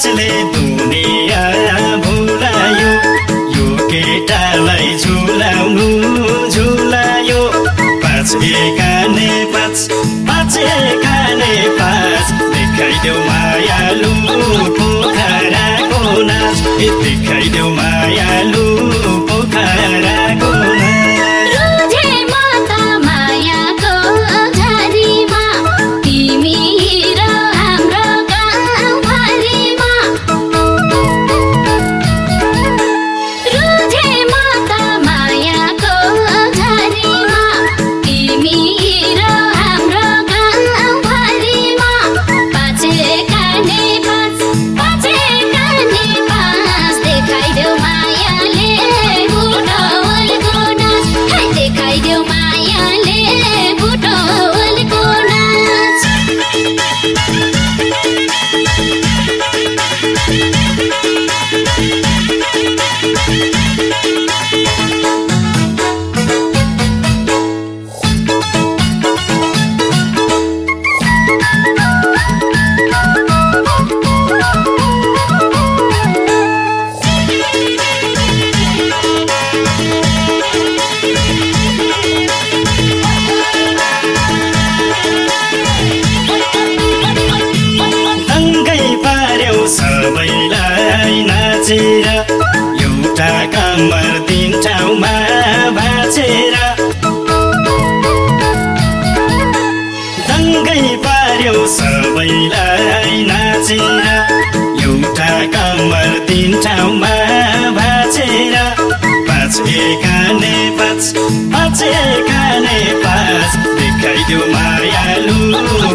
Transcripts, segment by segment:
नाचले दुनिया भुलायो यो केटालाई झुलाउनु झुलायो। पाँच एकाने पाँच पाँच एका सबैलाई नाचेर एउटा कम्मर तिन ठाउँमा भाचेर पाँच खाने पाँच पाँच खाने पाँच। देखाइदेऊ मायालु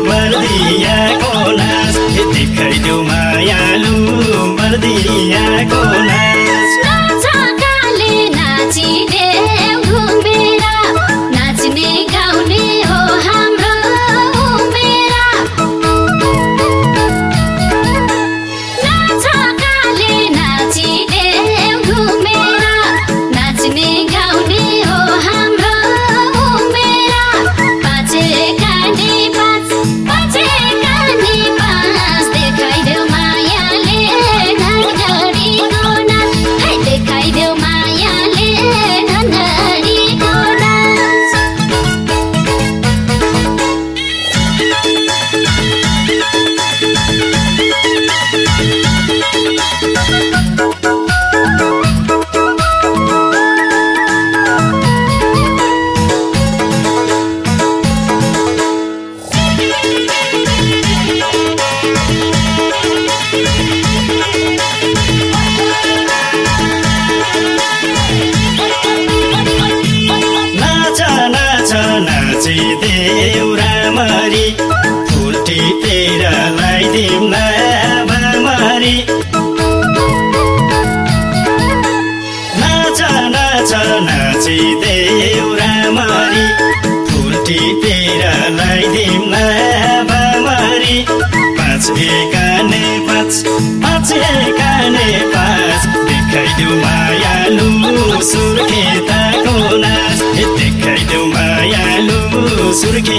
बर्दियाको नाच। देखाइदेऊ मायालु बर्दियाको नाच। नाचे देउ रामरी फुल टिपेर लगाइदिउँ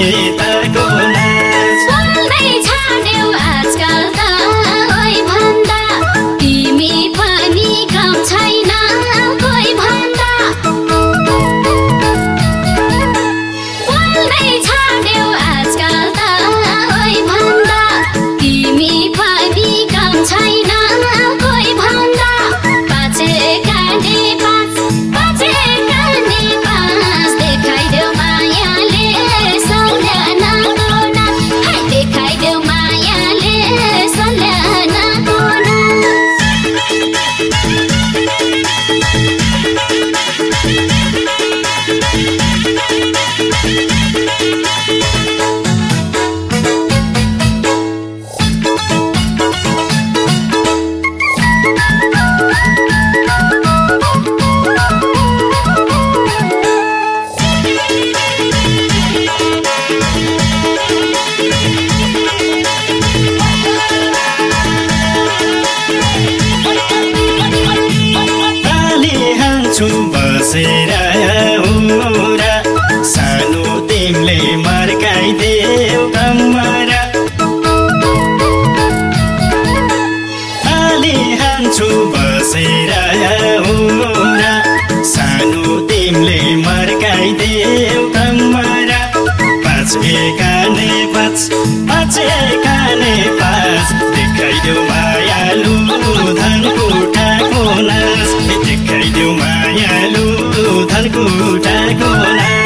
Sita Govinda बसेर हुरा सानो तिमीले मर्काइदेऊ कमरा। आली हान्छु बसेर हुरा सानो तिमीले मर्काइदेऊ कमरा। पाँच एकाने पाँच पाँच एकाने पाँच। देखाइदेऊ कुटा गोला